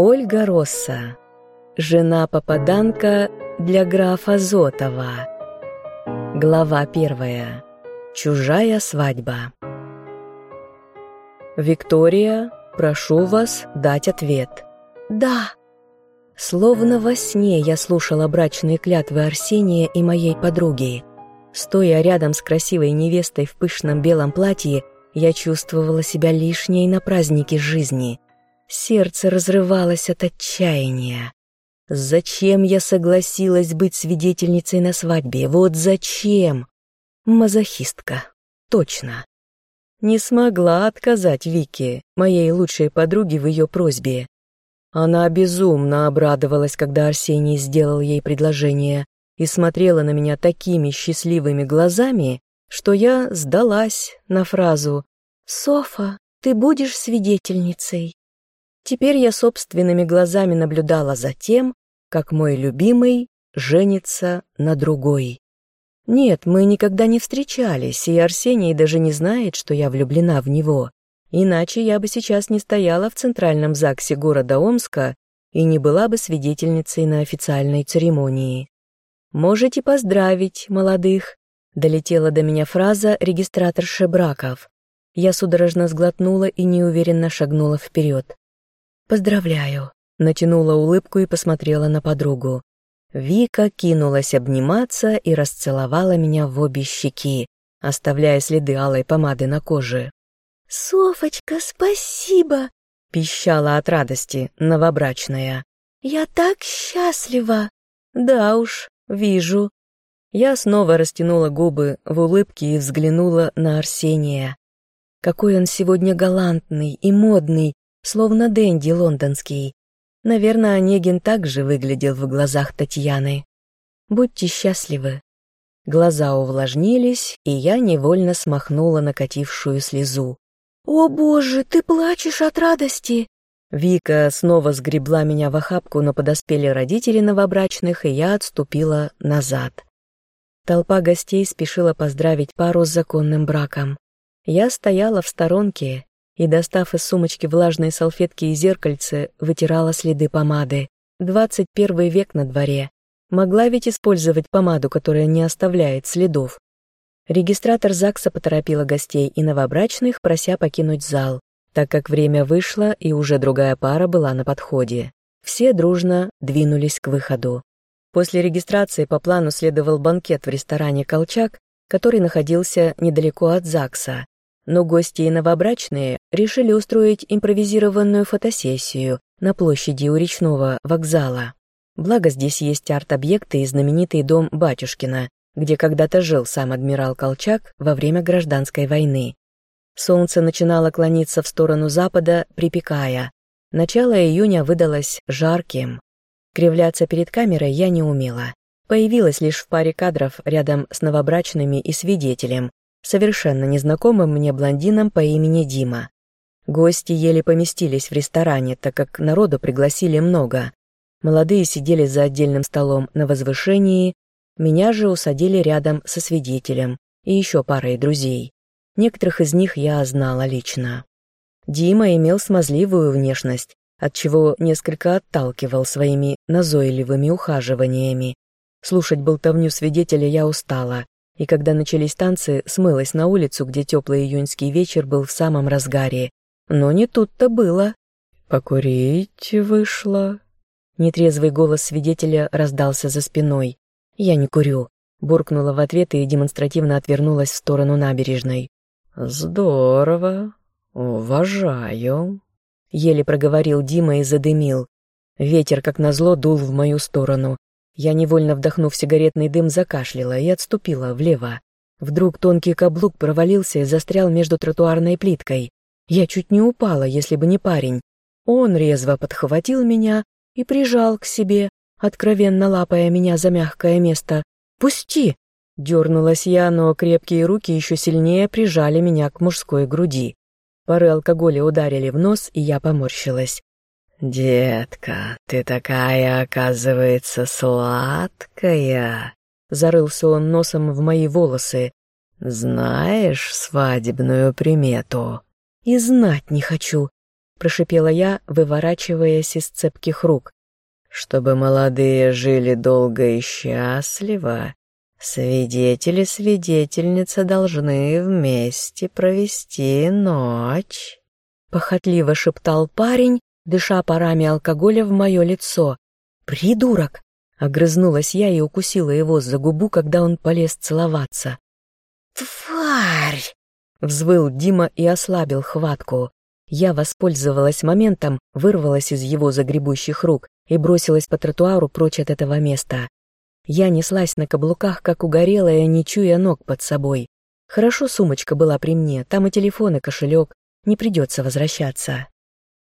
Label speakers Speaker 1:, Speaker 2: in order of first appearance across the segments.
Speaker 1: Ольга Росса. Жена-попаданка для графа Зотова. Глава первая. Чужая свадьба. Виктория, прошу вас дать ответ. Да. Словно во сне я слушала брачные клятвы Арсения и моей подруги. Стоя рядом с красивой невестой в пышном белом платье, я чувствовала себя лишней на празднике жизни. Сердце разрывалось от отчаяния. Зачем я согласилась быть свидетельницей на свадьбе? Вот зачем? Мазохистка. Точно. Не смогла отказать Вике, моей лучшей подруге, в ее просьбе. Она безумно обрадовалась, когда Арсений сделал ей предложение, и смотрела на меня такими счастливыми глазами, что я сдалась на фразу «Софа, ты будешь свидетельницей». Теперь я собственными глазами наблюдала за тем, как мой любимый женится на другой. Нет, мы никогда не встречались, и Арсений даже не знает, что я влюблена в него. Иначе я бы сейчас не стояла в центральном ЗАГСе города Омска и не была бы свидетельницей на официальной церемонии. «Можете поздравить, молодых», — долетела до меня фраза регистраторши браков. Я судорожно сглотнула и неуверенно шагнула вперед. «Поздравляю», — натянула улыбку и посмотрела на подругу. Вика кинулась обниматься и расцеловала меня в обе щеки, оставляя следы алой помады на коже.
Speaker 2: «Софочка, спасибо!»
Speaker 1: — пищала от радости новобрачная.
Speaker 2: «Я так счастлива!»
Speaker 1: «Да уж, вижу». Я снова растянула губы в улыбке и взглянула на Арсения. Какой он сегодня галантный и модный, словно Дэнди лондонский. Наверное, Онегин также выглядел в глазах Татьяны. Будьте счастливы. Глаза увлажнились, и я невольно смахнула накатившую слезу.
Speaker 2: «О боже, ты плачешь от радости!»
Speaker 1: Вика снова сгребла меня в охапку, но подоспели родители новобрачных, и я отступила назад. Толпа гостей спешила поздравить пару с законным браком. Я стояла в сторонке, и, достав из сумочки влажные салфетки и зеркальце, вытирала следы помады. Двадцать первый век на дворе. Могла ведь использовать помаду, которая не оставляет следов. Регистратор ЗАГСа поторопила гостей и новобрачных, прося покинуть зал, так как время вышло и уже другая пара была на подходе. Все дружно двинулись к выходу. После регистрации по плану следовал банкет в ресторане «Колчак», который находился недалеко от ЗАГСа, но гости и новобрачные решили устроить импровизированную фотосессию на площади у речного вокзала. Благо здесь есть арт-объекты и знаменитый дом Батюшкина, где когда-то жил сам адмирал Колчак во время гражданской войны. Солнце начинало клониться в сторону запада, припекая. Начало июня выдалось жарким. Кривляться перед камерой я не умела. Появилась лишь в паре кадров рядом с новобрачными и свидетелем, совершенно незнакомым мне блондином по имени Дима. Гости еле поместились в ресторане, так как народу пригласили много. Молодые сидели за отдельным столом на возвышении, меня же усадили рядом со свидетелем и еще парой друзей. Некоторых из них я знала лично. Дима имел смазливую внешность, отчего несколько отталкивал своими назойливыми ухаживаниями. Слушать болтовню свидетеля я устала, и когда начались танцы, смылась на улицу, где теплый июньский вечер был в самом разгаре. Но не тут-то было. «Покурить вышла». Нетрезвый голос свидетеля раздался за спиной. «Я не курю», — буркнула в ответ и демонстративно отвернулась в сторону набережной. «Здорово. Уважаю», — еле проговорил Дима и задымил. Ветер, как назло, дул в мою сторону. Я, невольно вдохнув сигаретный дым, закашляла и отступила влево. Вдруг тонкий каблук провалился и застрял между тротуарной плиткой. Я чуть не упала, если бы не парень. Он резво подхватил меня и прижал к себе, откровенно лапая меня за мягкое место. «Пусти!» Дернулась я, но крепкие руки еще сильнее прижали меня к мужской груди. Пары алкоголя ударили в нос, и я поморщилась. «Детка, ты такая, оказывается, сладкая!» Зарылся он носом в мои волосы. «Знаешь свадебную примету?» «И знать не хочу». прошипела я, выворачиваясь из цепких рук. «Чтобы молодые жили долго и счастливо, свидетели свидетельница должны вместе провести ночь», — похотливо шептал парень, дыша парами алкоголя в мое лицо. «Придурок!» — огрызнулась я и укусила его за губу, когда он полез целоваться.
Speaker 2: «Тварь!»
Speaker 1: — взвыл Дима и ослабил хватку. Я воспользовалась моментом, вырвалась из его загребущих рук и бросилась по тротуару прочь от этого места. Я неслась на каблуках, как угорелая, не чуя ног под собой. Хорошо сумочка была при мне, там и телефон, и кошелек, не придется возвращаться.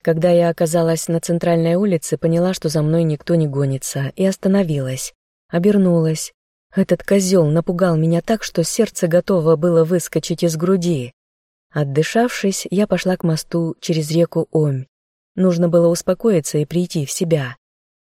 Speaker 1: Когда я оказалась на центральной улице, поняла, что за мной никто не гонится, и остановилась. Обернулась. Этот козел напугал меня так, что сердце готово было выскочить из груди. Отдышавшись, я пошла к мосту через реку Омь. Нужно было успокоиться и прийти в себя.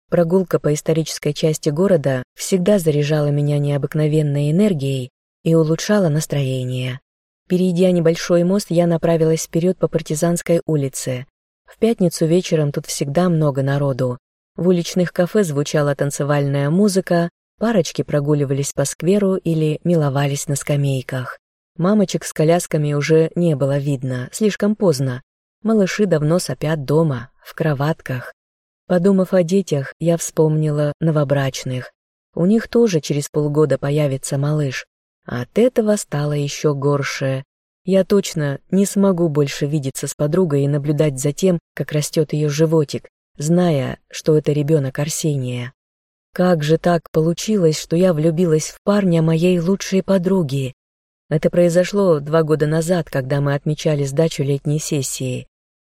Speaker 1: Прогулка по исторической части города всегда заряжала меня необыкновенной энергией и улучшала настроение. Перейдя небольшой мост, я направилась вперед по Партизанской улице. В пятницу вечером тут всегда много народу. В уличных кафе звучала танцевальная музыка, парочки прогуливались по скверу или миловались на скамейках. Мамочек с колясками уже не было видно, слишком поздно. Малыши давно сопят дома, в кроватках. Подумав о детях, я вспомнила новобрачных. У них тоже через полгода появится малыш. от этого стало еще горше. Я точно не смогу больше видеться с подругой и наблюдать за тем, как растет ее животик, зная, что это ребенок Арсения. Как же так получилось, что я влюбилась в парня моей лучшей подруги? Это произошло два года назад, когда мы отмечали сдачу летней сессии.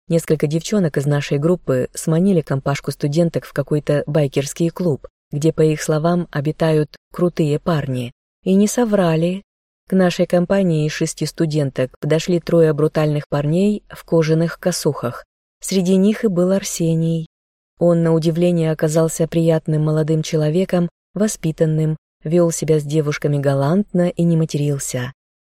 Speaker 1: Несколько девчонок из нашей группы сманили компашку студенток в какой-то байкерский клуб, где, по их словам, обитают крутые парни. И не соврали. К нашей компании из шести студенток подошли трое брутальных парней в кожаных косухах. Среди них и был Арсений. Он, на удивление, оказался приятным молодым человеком, воспитанным, вел себя с девушками галантно и не матерился.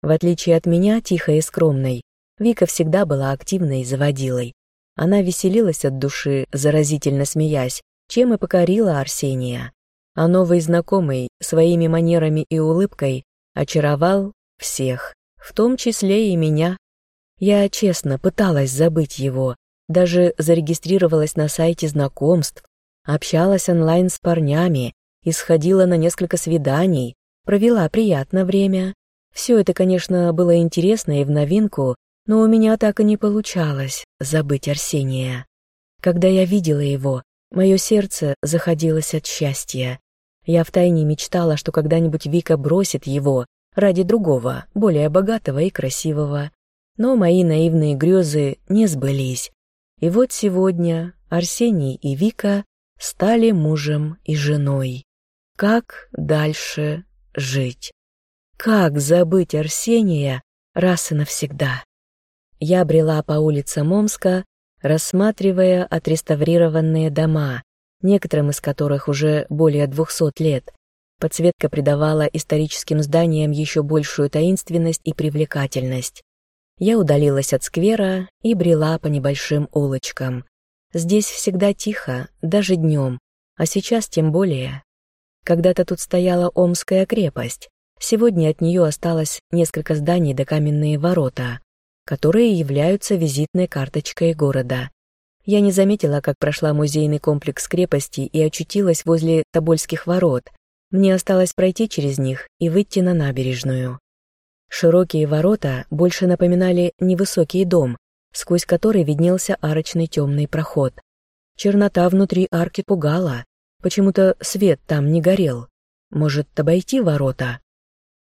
Speaker 1: В отличие от меня, тихой и скромной, Вика всегда была активной и заводилой. Она веселилась от души, заразительно смеясь, чем и покорила Арсения. А новый знакомый своими манерами и улыбкой очаровал всех, в том числе и меня. Я честно пыталась забыть его, даже зарегистрировалась на сайте знакомств, общалась онлайн с парнями, исходила на несколько свиданий, провела приятное время, все это, конечно, было интересно и в новинку, но у меня так и не получалось забыть Арсения. Когда я видела его, мое сердце заходилось от счастья. Я втайне мечтала, что когда-нибудь Вика бросит его ради другого, более богатого и красивого. Но мои наивные грезы не сбылись. И вот сегодня Арсений и Вика стали мужем и женой. Как дальше жить? Как забыть Арсения раз и навсегда? Я брела по улицам Омска, рассматривая отреставрированные дома, некоторым из которых уже более двухсот лет. Подсветка придавала историческим зданиям еще большую таинственность и привлекательность. Я удалилась от сквера и брела по небольшим улочкам. Здесь всегда тихо, даже днем, а сейчас тем более. Когда-то тут стояла Омская крепость, Сегодня от нее осталось несколько зданий до каменные ворота, которые являются визитной карточкой города. Я не заметила, как прошла музейный комплекс крепости и очутилась возле Тобольских ворот. Мне осталось пройти через них и выйти на набережную. Широкие ворота больше напоминали невысокий дом, сквозь который виднелся арочный темный проход. Чернота внутри арки пугала, почему-то свет там не горел. Может, обойти ворота?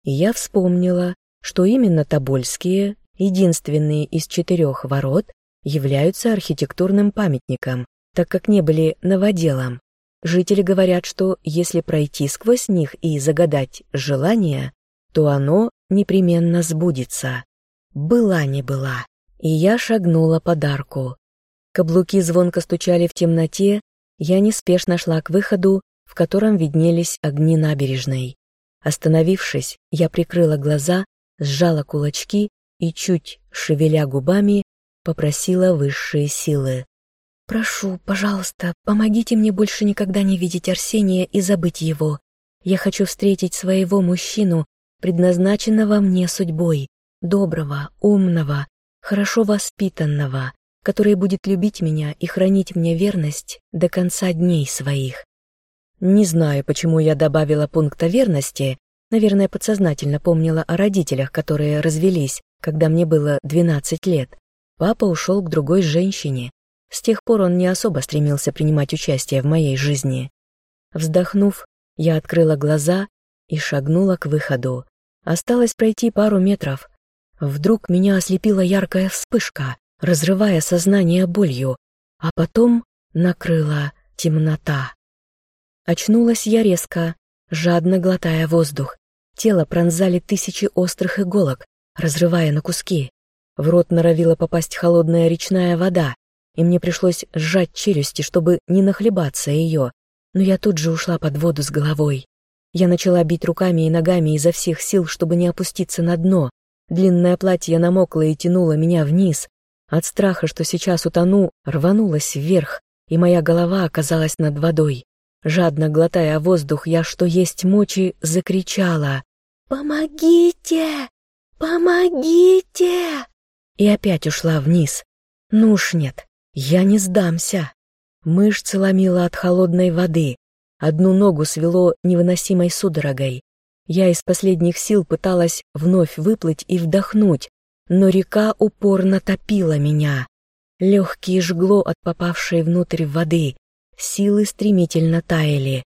Speaker 1: и я вспомнила, что именно Тобольские, единственные из четырех ворот, являются архитектурным памятником, так как не были новоделом. Жители говорят, что если пройти сквозь них и загадать желание, то оно непременно сбудется. Была не была, и я шагнула под арку. Каблуки звонко стучали в темноте, я неспешно шла к выходу, в котором виднелись огни набережной. Остановившись, я прикрыла глаза, сжала кулачки и, чуть шевеля губами, попросила высшие силы. «Прошу, пожалуйста, помогите мне больше никогда не видеть Арсения и забыть его. Я хочу встретить своего мужчину, предназначенного мне судьбой, доброго, умного, хорошо воспитанного, который будет любить меня и хранить мне верность до конца дней своих. Не знаю, почему я добавила пункта верности, наверное, подсознательно помнила о родителях, которые развелись, когда мне было 12 лет. Папа ушел к другой женщине. С тех пор он не особо стремился принимать участие в моей жизни. Вздохнув, я открыла глаза и шагнула к выходу. Осталось пройти пару метров. Вдруг меня ослепила яркая вспышка, разрывая сознание болью, а потом накрыла темнота. Очнулась я резко, жадно глотая воздух. Тело пронзали тысячи острых иголок, разрывая на куски. В рот норовила попасть холодная речная вода, и мне пришлось сжать челюсти, чтобы не нахлебаться ее, но я тут же ушла под воду с головой. Я начала бить руками и ногами изо всех сил, чтобы не опуститься на дно. Длинное платье намокло и тянуло меня вниз. От страха, что сейчас утону, рванулась вверх, и моя голова оказалась над водой. Жадно глотая воздух, я, что есть мочи, закричала «Помогите! Помогите!» И опять ушла вниз. Ну уж нет, я не сдамся. Мышцы ломила от холодной воды. Одну ногу свело невыносимой судорогой. Я из последних сил пыталась вновь выплыть и вдохнуть, но река упорно топила меня. Легкие жгло от попавшей внутрь воды, силы стремительно таяли.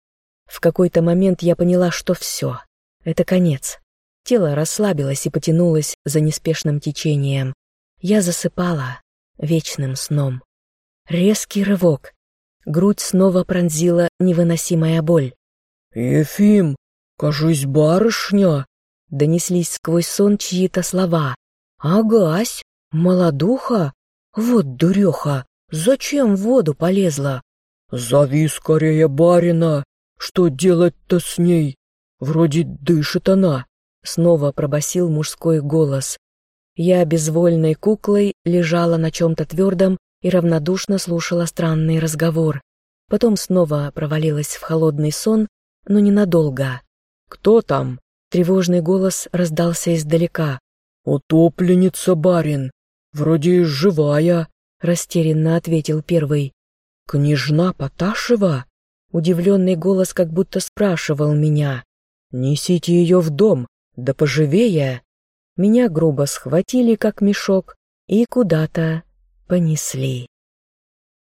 Speaker 1: В какой-то момент я поняла, что все, это конец. Тело расслабилось и потянулось за неспешным течением. Я засыпала вечным сном. Резкий рывок, грудь снова пронзила невыносимая боль.
Speaker 3: «Ефим, кажись, барышня!»
Speaker 1: Донеслись сквозь сон чьи-то слова. «Агась, молодуха? Вот дуреха, зачем в воду полезла?»
Speaker 3: «Зови скорее барина! Что делать-то с ней? Вроде дышит она!»
Speaker 1: Снова пробасил мужской голос. Я безвольной куклой лежала на чем-то твердом и равнодушно слушала странный разговор. Потом снова провалилась в холодный сон, но ненадолго.
Speaker 3: «Кто там?»
Speaker 1: Тревожный голос раздался издалека.
Speaker 3: «Утопленница, барин. Вроде живая», —
Speaker 1: растерянно ответил первый.
Speaker 3: «Княжна Поташева?»
Speaker 1: Удивленный голос как будто спрашивал меня.
Speaker 3: «Несите ее в дом, да поживее!»
Speaker 1: Меня грубо схватили, как мешок, и куда-то понесли.